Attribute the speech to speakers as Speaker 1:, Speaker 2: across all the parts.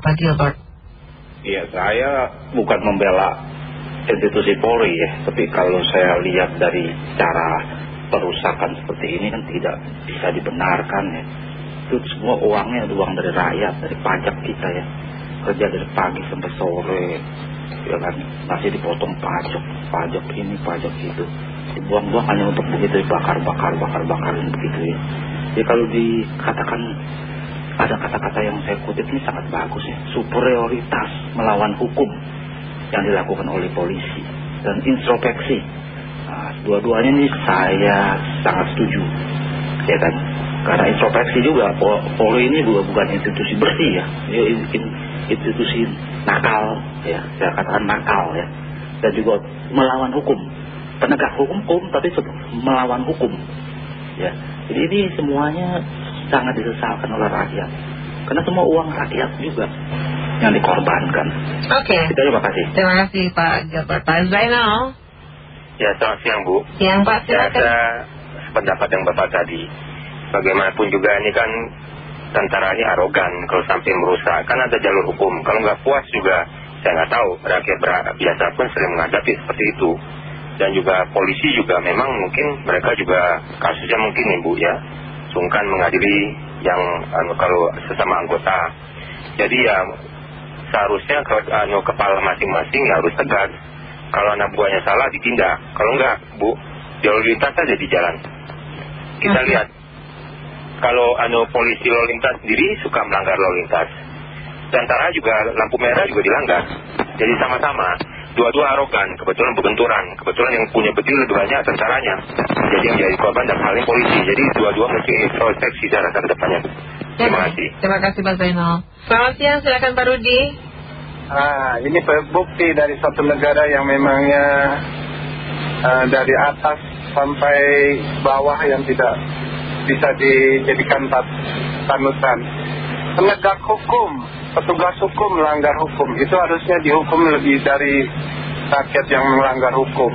Speaker 1: Pak.
Speaker 2: Iya, saya bukan membela institusi Polri ya, tapi kalau saya lihat dari cara perusakan seperti ini kan tidak bisa dibenarkan ya. Itu semua uangnya uang dari rakyat, dari pajak kita ya. Kerja dari pagi sampai sore, ya kan masih dipotong pajak, pajak ini, pajak itu. Dibuang-buang hanya untuk begitu bakar-bakar, bakar-bakar begitu ya. Ya kalau dikatakan ada kata-kata yang saya kutip ini sangat bagus ya. Superioritas melawan hukum yang dilakukan oleh polisi dan introspeksi. Nah, dua-duanya ini saya sangat setuju, ya kan? Karena introspeksi juga, Polri ini juga bukan institusi bersih ya, ya institusi nakal, ya, saya katakan nakal ya, dan juga melawan hukum, penegak hukum, hukum tapi melawan hukum, ya. Jadi ini semuanya sangat disesalkan oleh rakyat, karena semua uang rakyat juga yang dikorbankan.
Speaker 1: Oke. Okay.
Speaker 2: Terima kasih.
Speaker 1: Terima kasih Pak Gilbert. Pak Zainal.
Speaker 3: Ya selamat siang Bu.
Speaker 1: Yang Pak
Speaker 3: silakan. Ya, ada pendapat yang Bapak tadi. Bagaimanapun juga ini kan tentara ini arogan kalau sampai merusak. Kan ada jalur hukum. Kalau nggak puas juga saya nggak tahu. Rakyat biasa pun sering menghadapi seperti itu. Dan juga polisi juga memang mungkin mereka juga kasusnya mungkin Ibu ya. Sungkan mengadili yang anu, kalau sesama anggota. Jadi ya seharusnya ke, anu, kepala masing-masing ya harus tegas. Kalau anak buahnya salah ditindak. Kalau enggak, Bu, lalu lintas saja di jalan. Kita lihat, kalau anu polisi lalu lintas sendiri suka melanggar lalu lintas. Tentara juga lampu merah juga dilanggar. Jadi sama-sama. Dua-dua arogan, kebetulan berbenturan. Kebetulan yang punya betil lebih banyak tentaranya. Jadi yang jadi korban dan paling polisi. Jadi dua-dua mesti introspeksi saya rasa ke depannya. Terima kasih.
Speaker 1: Terima kasih Pak Zainal. Selamat siang, silakan Pak Rudi.
Speaker 4: Ah, ini bukti dari satu negara yang memangnya uh, dari atas sampai bawah yang tidak bisa dijadikan panutan. Penegak hukum, petugas hukum melanggar hukum, itu harusnya dihukum lebih dari rakyat yang melanggar hukum.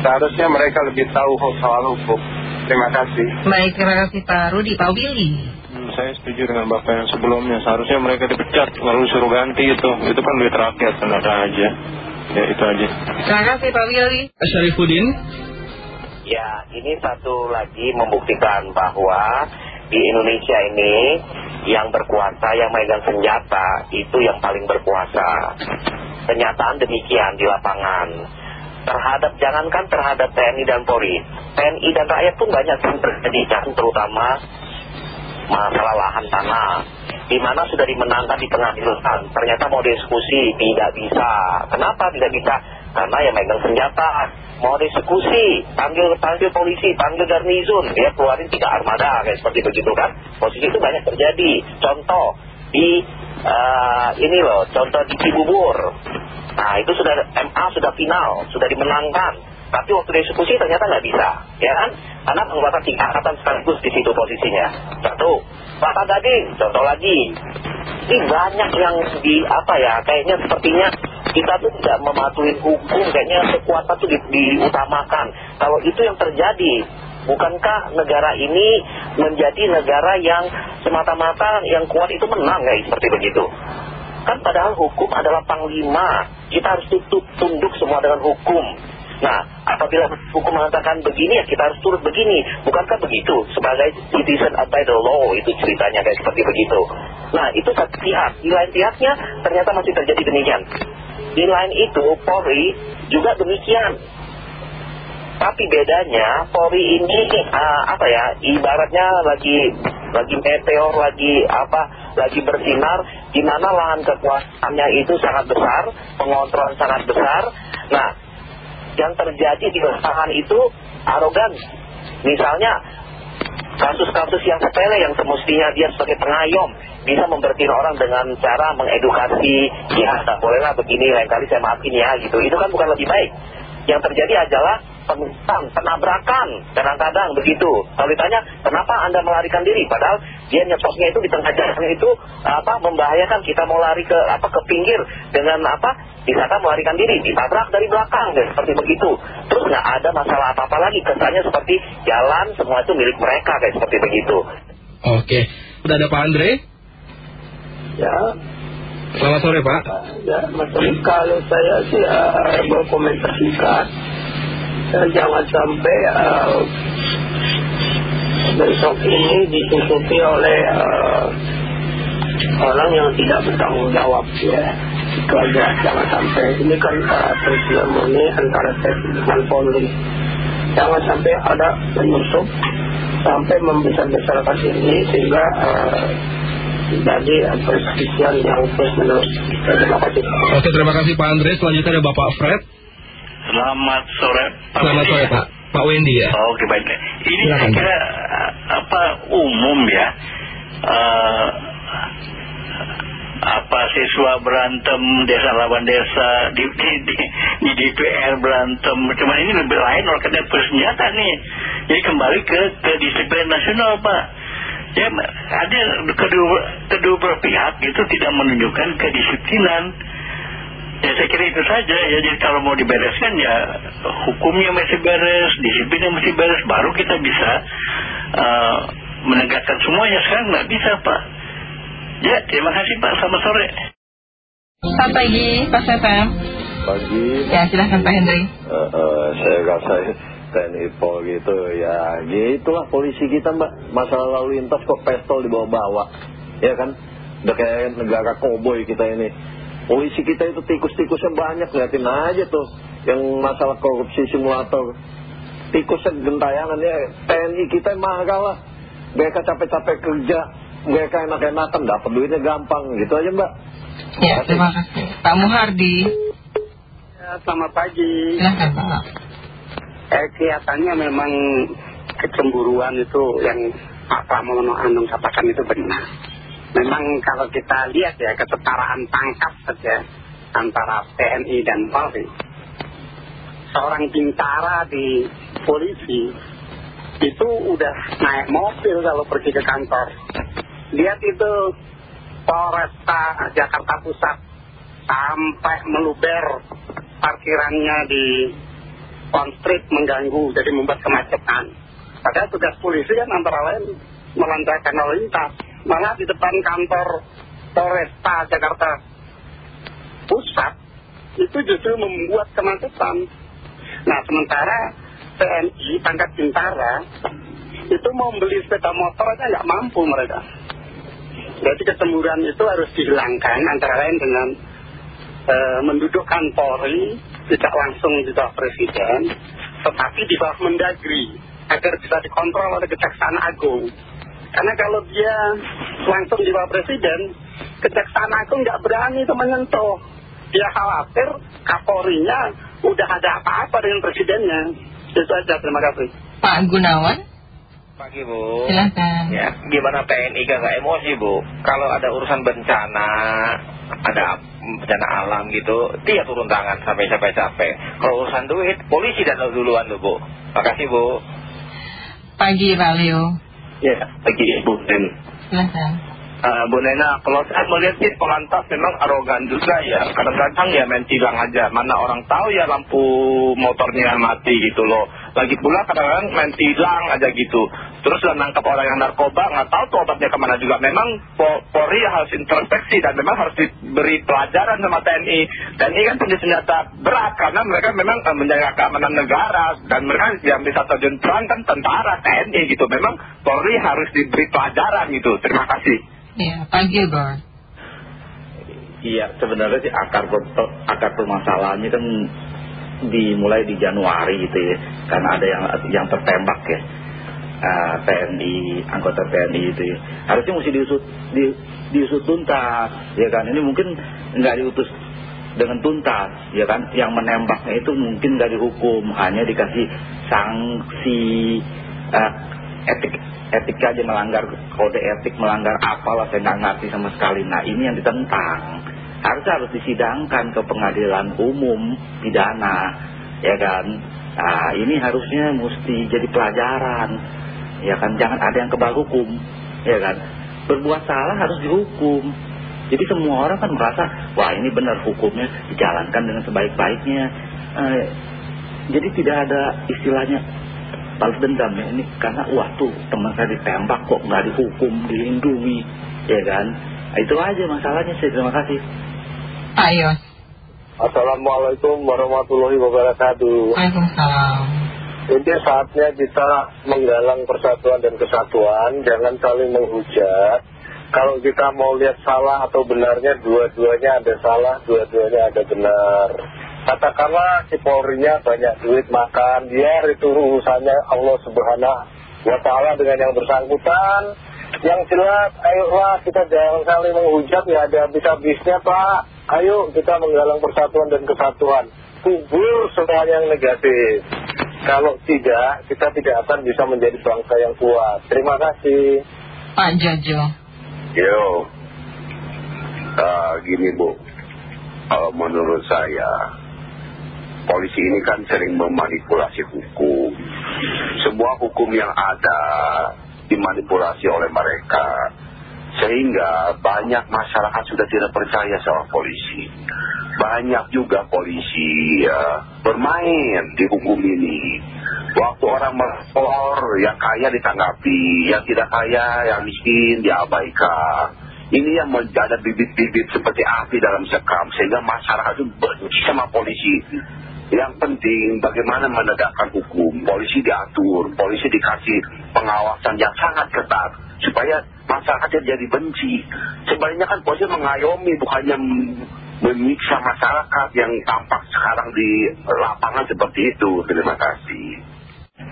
Speaker 4: Seharusnya mereka lebih tahu soal hukum. Terima kasih.
Speaker 1: Baik, terima kasih Pak Rudi. Pak Willy
Speaker 5: saya setuju dengan Bapak yang sebelumnya. Seharusnya mereka dipecat, lalu suruh ganti itu. Itu kan duit rakyat, kan ada aja. Ya, itu aja.
Speaker 1: Terima kasih Pak Willy.
Speaker 6: Syarifuddin.
Speaker 7: Ya, ini satu lagi membuktikan bahwa di Indonesia ini yang berkuasa, yang megang senjata, itu yang paling berkuasa. Kenyataan demikian di lapangan. Terhadap, jangankan terhadap TNI dan Polri, TNI dan rakyat pun banyak yang terjadi, terutama masalah lahan tanah di mana sudah dimenangkan di pengadilan ternyata mau diskusi tidak bisa kenapa tidak bisa karena yang megang senjata mau diskusi panggil panggil polisi panggil garnizon dia keluarin tiga armada kayak seperti begitu kan posisi itu banyak terjadi contoh di uh, ini loh contoh di Cibubur nah itu sudah MA sudah final sudah dimenangkan tapi waktu dieksekusi ternyata nggak bisa, ya kan? Karena penguatan tiga angkatan sekaligus di situ posisinya. Satu, Pak Gading, contoh lagi. Ini banyak yang di apa ya, kayaknya sepertinya kita tuh tidak mematuhi hukum, kayaknya kekuatan tuh di, diutamakan. Kalau itu yang terjadi, bukankah negara ini menjadi negara yang semata-mata yang kuat itu menang kayak seperti begitu? Kan padahal hukum adalah panglima, kita harus tutup tunduk semua dengan hukum. Nah, apabila hukum mengatakan begini ya kita harus turut begini. Bukankah begitu? Sebagai citizen by the law itu ceritanya kayak seperti begitu. Nah, itu satu pihak. Di lain pihaknya ternyata masih terjadi demikian. Di lain itu Polri juga demikian. Tapi bedanya Polri ini uh, apa ya? Ibaratnya lagi lagi meteor, lagi apa? Lagi bersinar di mana lahan kekuasaannya itu sangat besar, pengontrolan sangat besar. Nah, yang terjadi di lapangan itu arogan. Misalnya kasus-kasus yang sepele yang semestinya dia sebagai pengayom bisa membertiin orang dengan cara mengedukasi ya tak bolehlah begini lain kali saya maafin ya gitu. Itu kan bukan lebih baik. Yang terjadi adalah penumpang, penabrakan kadang-kadang begitu. Kalau ditanya kenapa anda melarikan diri? Padahal dia nyetopnya itu di tengah jalan itu apa membahayakan. Kita mau lari ke apa ke pinggir dengan apa disangka melarikan diri ditabrak dari belakang dan seperti begitu. Terus nggak ada masalah apa-apa lagi. Kesannya seperti jalan semua itu milik mereka kayak seperti begitu.
Speaker 6: Oke. Udah ada Pak Andre
Speaker 8: ya
Speaker 5: Selamat sore Pak.
Speaker 8: Ya, maksudnya kalau saya sih uh, berkomentar singkat, uh, jangan sampai uh, besok ini ditutupi oleh uh, orang yang tidak bertanggung jawab ya. Itu aja, jangan sampai ini kan uh, peristiwa murni antara TNI dengan Polri. Jangan sampai ada penyusup sampai membesar-besarkan ini sehingga uh, jadi perselisihan yang terus menerus. Terima kasih.
Speaker 5: Oke terima kasih Pak Andre. Selanjutnya ada Bapak Fred.
Speaker 9: Selamat sore Pak
Speaker 5: Selamat
Speaker 9: Wendy
Speaker 5: sore. Pak. Pak Wendy ya.
Speaker 9: Oh, Oke baik. Ini saya kira apa umum ya. Eh, apa siswa berantem desa lawan desa di, di, di, di DPR berantem cuma ini lebih lain orang kena bersenjata nih jadi kembali ke ke disiplin nasional pak ya ada kedua kedua belah pihak itu tidak menunjukkan kedisiplinan. Ya saya kira itu saja. Ya jadi kalau mau dibereskan ya hukumnya masih beres disiplinnya masih beres baru kita bisa eh, menegakkan semuanya. Sekarang nggak bisa pak. Ya terima kasih pak. Selamat sore.
Speaker 1: Selamat pagi, Pak Setem.
Speaker 10: Pagi,
Speaker 1: Ya, silahkan Pak Hendri.
Speaker 10: Eh, eh, saya rasa TNI Polri itu ya. Gitulah polisi kita mbak. Masalah lalu lintas kok pistol dibawa-bawa. Ya kan? Udah kayak negara koboi kita ini. Polisi kita itu tikus-tikusnya banyak liatin aja tuh yang masalah korupsi simulator. Tikusnya gentayangan ya. TNI kita marah lah. Mereka capek-capek kerja mereka enak-enakan dapat duitnya gampang. Gitu aja mbak.
Speaker 1: Ya, terima kasih. Pak Muhardi.
Speaker 8: Ya, selamat pagi.
Speaker 1: Silahkan Pak.
Speaker 8: Eh, kelihatannya memang kecemburuan itu yang Pak Pramono Anung katakan itu benar. Memang kalau kita lihat ya kesetaraan pangkat saja antara TNI dan Polri. Seorang bintara di polisi itu udah naik mobil kalau pergi ke kantor. Lihat itu Polresta Jakarta Pusat sampai meluber parkirannya di on street mengganggu jadi membuat kemacetan. Padahal tugas polisi kan antara lain melancarkan lalu lintas. Malah di depan kantor Polresta Jakarta Pusat itu justru membuat kemacetan. Nah sementara TNI pangkat bintara itu mau beli sepeda motor aja nggak mampu mereka. Jadi ketemburan itu harus dihilangkan antara lain dengan eh, mendudukkan Polri tidak langsung di bawah Presiden, tetapi di bawah Mendagri agar bisa dikontrol oleh Kejaksaan Agung. Karena kalau dia langsung di bawah Presiden, Kejaksaan Agung nggak berani itu menyentuh. Dia khawatir Kapolrinya udah ada apa-apa dengan Presidennya. Itu aja, terima kasih.
Speaker 1: Pak Gunawan.
Speaker 11: Pagi Bu.
Speaker 1: Silahkan.
Speaker 11: Ya, gimana TNI gak, gak emosi Bu? Kalau ada urusan bencana, ada bencana alam gitu, dia turun tangan sampai capek-capek. Kalau urusan duit, polisi datang duluan loh Bu. Makasih Bu.
Speaker 1: Pagi Pak Leo.
Speaker 12: Ya, pagi Bu Den.
Speaker 1: Silahkan.
Speaker 12: Uh, Bu Nena, kalau saya melihat sih Polantas memang arogan juga ya. Kadang-kadang ya main tilang aja. Mana orang tahu ya lampu motornya mati gitu loh. Lagi pula kadang-kadang main tilang aja gitu. Terus udah nangkap orang yang narkoba, nggak tahu tuh obatnya ke mana juga. Memang Po- Polri harus introspeksi dan memang harus diberi pelajaran sama TNI. TNI kan punya senjata berat karena mereka memang eh, menjaga keamanan negara. Dan mereka yang bisa terjun perang kan tentara, TNI gitu. Memang Polri harus diberi pelajaran gitu. Terima kasih.
Speaker 1: Ya, Pak Gilbert.
Speaker 2: Iya, sebenarnya sih akar akar permasalahannya kan dimulai di Januari gitu ya, karena ada yang yang tertembak ya, Ah, TNI, anggota TNI itu ya. Harusnya mesti diusut di, diusut tuntas, ya kan? Ini mungkin nggak diutus dengan tuntas, ya kan? Yang menembaknya itu mungkin dari hukum, hanya dikasih sanksi ah, etik etika aja melanggar kode etik melanggar apalah saya nggak ngerti sama sekali nah ini yang ditentang harusnya harus disidangkan ke pengadilan umum pidana ya kan nah ini harusnya mesti jadi pelajaran ya kan jangan ada yang kebal hukum ya kan berbuat salah harus dihukum jadi semua orang kan merasa wah ini benar hukumnya dijalankan dengan sebaik-baiknya Eh, jadi tidak ada istilahnya balas dendam ya ini karena wah tuh teman saya ditembak kok nggak dihukum dilindungi ya kan Itu aja masalahnya sih, terima kasih.
Speaker 1: Pak Yos.
Speaker 10: Assalamualaikum warahmatullahi wabarakatuh.
Speaker 1: Waalaikumsalam.
Speaker 10: Ini saatnya kita menggalang persatuan dan kesatuan, jangan saling menghujat. Kalau kita mau lihat salah atau benarnya, dua-duanya ada salah, dua-duanya ada benar. Katakanlah si Polri-nya banyak duit makan, biar itu urusannya Allah Subhanahu wa Ta'ala dengan yang bersangkutan. Yang jelas, ayolah kita jangan saling menghujat, ya ada habis-habisnya Pak. Ayo kita menggalang persatuan dan kesatuan. Kubur semua yang negatif. Kalau tidak, kita tidak akan bisa menjadi bangsa yang kuat. Terima kasih.
Speaker 1: Pak Jojo.
Speaker 13: Yo, Ah, gini Bu, menurut saya polisi ini kan sering memanipulasi hukum. Semua hukum yang ada dimanipulasi oleh mereka. Sehingga banyak masyarakat sudah tidak percaya sama polisi. Banyak juga polisi ya, bermain di hukum ini. Waktu orang melapor, yang kaya ditanggapi, yang tidak kaya, yang miskin diabaikan. Ini yang menjadi bibit-bibit seperti api dalam sekam sehingga masyarakat itu benci sama polisi. Yang penting bagaimana menegakkan hukum. Polisi diatur, polisi dikasih pengawasan yang sangat ketat supaya masyarakat jadi benci. Sebenarnya kan polisi mengayomi bukannya menyiksa masyarakat yang tampak sekarang di lapangan seperti itu. Terima kasih.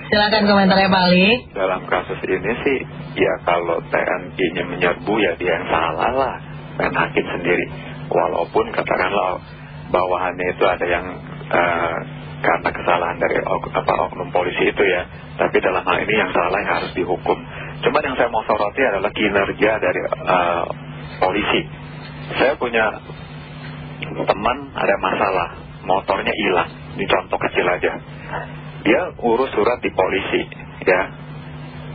Speaker 1: Silakan komentarnya Pak Ali.
Speaker 14: Dalam kasus ini sih, ya kalau TNI-nya menyerbu ya dia yang salah lah. Dan hakim sendiri. Walaupun katakanlah bawahannya itu ada yang eh, karena kesalahan dari ok- apa, oknum polisi itu ya. Tapi dalam hal ini yang salah yang harus dihukum. Cuman yang saya mau soroti adalah kinerja dari eh, polisi. Saya punya teman ada masalah, motornya hilang. Ini contoh kecil aja. Dia urus surat di polisi, ya.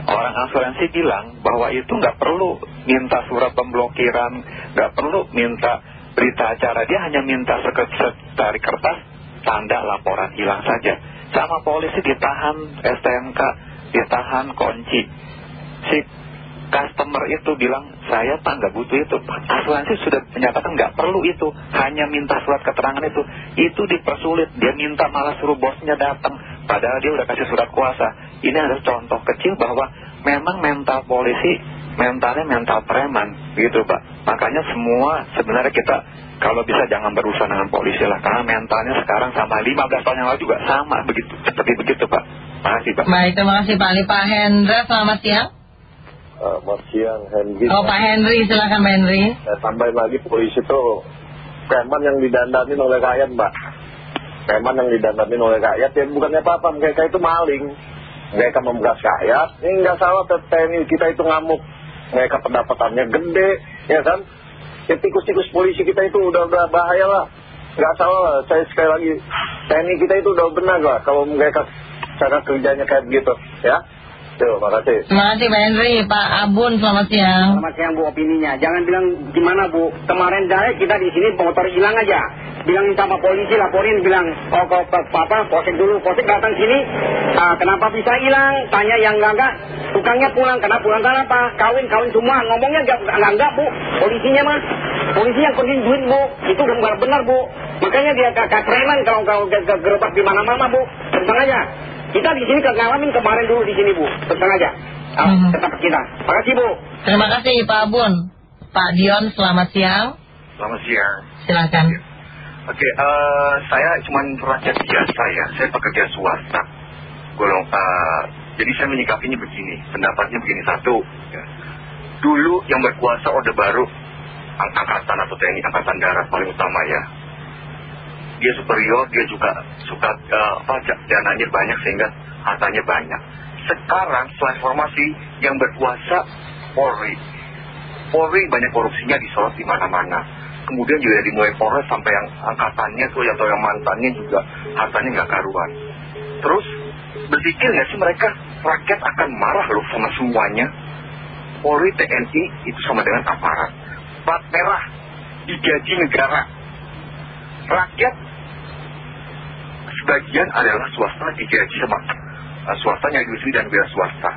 Speaker 14: Orang asuransi bilang bahwa itu nggak perlu minta surat pemblokiran, nggak perlu minta berita acara. Dia hanya minta sekretari kertas, tanda laporan hilang saja. Sama polisi ditahan STNK, ditahan kunci. Si customer itu bilang, saya pak nggak butuh itu. Asuransi sudah menyatakan nggak perlu itu, hanya minta surat keterangan itu. Itu dipersulit, dia minta malah suruh bosnya datang. Padahal dia udah kasih surat kuasa. Ini adalah contoh kecil bahwa memang mental polisi, mentalnya mental preman, gitu pak. Makanya semua sebenarnya kita kalau bisa jangan berurusan dengan polisi lah, karena mentalnya sekarang sama 15 tahun yang lalu juga sama begitu, seperti begitu pak. Makasih pak.
Speaker 1: Baik, terima kasih Pak Ali. Pak Hendra, selamat siang.
Speaker 10: Selamat siang, Henry.
Speaker 1: Oh Pak Henry, silakan Pak Henry.
Speaker 10: Saya tambahin lagi polisi itu preman yang didandanin oleh rakyat, Mbak. Preman yang didandanin oleh rakyat, ya bukannya apa-apa, mereka itu maling. Mereka memberas rakyat, ini nggak salah TNI kita itu ngamuk. Mereka pendapatannya gede, ya kan? Ya tikus-tikus polisi kita itu udah, udah bahaya lah. Nggak salah lah, saya sekali lagi, TNI kita itu udah benar lah kalau mereka cara kerjanya kayak begitu, ya. Tuh, makasih.
Speaker 1: Terima kasih Pak Henry. Pak Abun, selamat siang.
Speaker 15: Selamat siang Bu opininya. Jangan bilang gimana Bu. Kemarin saya kita di sini motor hilang aja. Bilang sama polisi laporin bilang oh kok apa posek dulu posek datang sini. Ah, kenapa bisa hilang? Tanya yang enggak enggak. Tukangnya pulang. Kenapa pulang kenapa? Kawin kawin semua. Ngomongnya enggak enggak, enggak Bu. Polisinya mah. Polisi yang penting duit Bu. Itu udah benar benar Bu. Makanya dia kakak preman kalau kalau gerbak di mana-mana Bu. Tentang aja. Kita di sini ngalamin kemarin dulu di sini Bu. Tentang aja. Ah,
Speaker 1: Mhm.
Speaker 15: Tetap kita. Makasih Bu.
Speaker 1: Terima kasih Pak Abun. Pak Dion, selamat siang.
Speaker 12: Selamat siang.
Speaker 1: Silakan.
Speaker 12: Oke, eh, saya cuma rakyat biasa ya. Saya pekerja swasta. Golong, eh, jadi saya menyikapinya begini. Pendapatnya begini satu. ya. Dulu yang berkuasa Orde Baru, ang- angkatan atau TNI angkatan darat paling utama ya. Dia superior, dia juga suka eh, apa ja- dananya banyak sehingga hartanya banyak. Sekarang setelah reformasi yang berkuasa Polri. Polri banyak korupsinya disorot di mana-mana. Kemudian juga dari mulai Polres sampai yang angkatannya tuh atau yang mantannya juga hartanya nggak karuan. Terus berpikir nggak sih mereka rakyat akan marah loh sama semuanya. Polri TNI itu sama dengan aparat. Plat merah digaji negara. Rakyat sebagian adalah swasta digaji sama uh, swastanya industri dan wira swasta.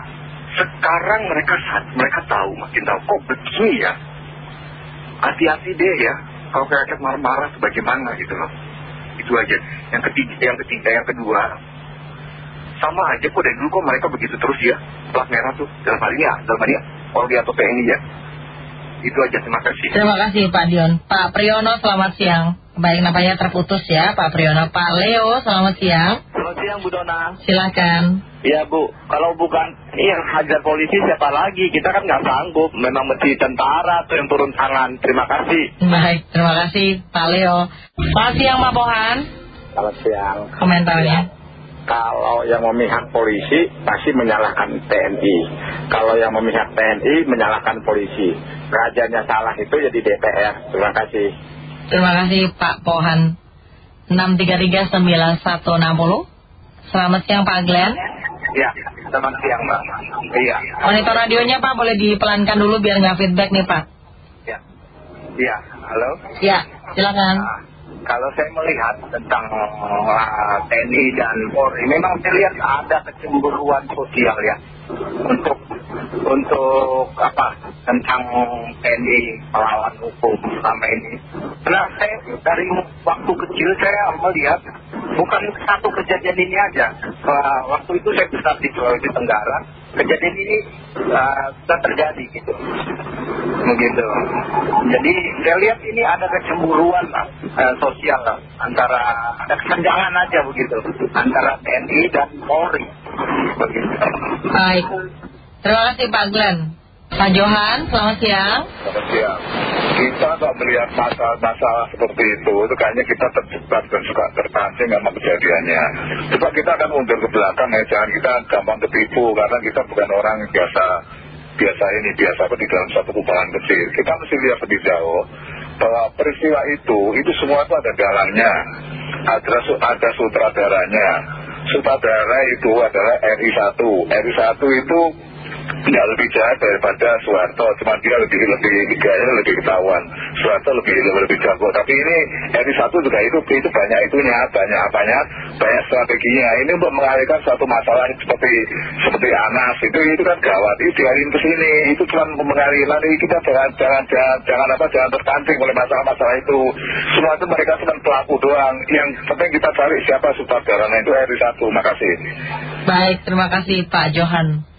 Speaker 12: Sekarang mereka mereka tahu makin tahu kok begini ya. hati-hati deh ya kalau rakyat marah-marah sebagaimana gitu loh. Itu aja. Yang ketiga yang ketiga yang kedua sama aja kok dari dulu kok mereka begitu terus ya. Plat merah tuh dalam hal ini ya dalam hal ini ya Polri atau TNI ya itu aja terima kasih
Speaker 1: Terima kasih Pak Dion. Pak Priyono selamat siang. Baik nampaknya terputus ya Pak Priyono. Pak Leo selamat siang.
Speaker 16: Selamat siang Bu Dona.
Speaker 1: Silakan.
Speaker 16: Ya Bu, kalau bukan ini yang hajar polisi siapa lagi? Kita kan nggak sanggup. Memang mesti tentara tuh yang turun tangan. Terima kasih.
Speaker 1: Baik, terima kasih Pak Leo. Selamat siang Pak Pohan.
Speaker 13: Selamat siang.
Speaker 1: Komentarnya.
Speaker 13: Kalau yang memihak polisi pasti menyalahkan TNI. Kalau yang memihak TNI menyalahkan polisi. Rajanya salah itu jadi DPR. Terima kasih.
Speaker 1: Terima kasih Pak Pohan. 6339160. Selamat siang Pak Glenn.
Speaker 12: ya selamat siang mbak iya
Speaker 1: Monitor radionya Pak boleh dipelankan dulu biar nggak feedback nih Pak.
Speaker 12: iya halo
Speaker 1: Ya, silakan.
Speaker 12: Kalau saya melihat tentang uh, TNI dan Polri memang saya lihat ada kecemburuan sosial ya untuk untuk apa tentang TNI melawan hukum selama ini. Karena saya dari waktu kecil saya melihat bukan satu kejadian ini aja. Uh, waktu itu saya besar di Sulawesi Tenggara, kejadian ini uh, sudah terjadi gitu. Begitu. Jadi saya lihat ini ada kecemburuan uh, sosial lah, antara ada kesenjangan aja begitu antara TNI dan Polri. Begitu.
Speaker 1: Baik. Terima kasih Pak Glenn. Pak Johan, selamat siang.
Speaker 17: Selamat siang. Kita nggak melihat masalah-masalah seperti itu, itu kayaknya kita terjebak dan suka terpancing sama kejadiannya. Coba kita akan mundur ke belakang ya, jangan kita gampang ketipu karena kita bukan orang biasa biasa ini biasa apa di dalam satu kubangan kecil. Kita mesti lihat lebih jauh bahwa peristiwa itu itu semua itu ada dalangnya, ada ada sutradaranya. Sutradara itu adalah RI 1 RI 1 itu nggak lebih jahat daripada Soeharto. Cuma dia lebih lebih gaya lebih ketahuan. Soeharto lebih lebih, lebih jago. Tapi ini RI satu juga itu itu banyak itunya banyak apanya banyak strateginya. Ini untuk mengalihkan suatu masalah seperti seperti Anas. Itu itu kan gawat. Itu dialihin ke sini. Itu cuma mengalih nanti kita jangan jangan jangan jangan apa jangan terpancing oleh masalah-masalah itu. Semua itu mereka cuma pelaku doang. Yang penting kita cari siapa sutradaranya itu RI satu. Makasih.
Speaker 1: Baik, terima kasih Pak Johan.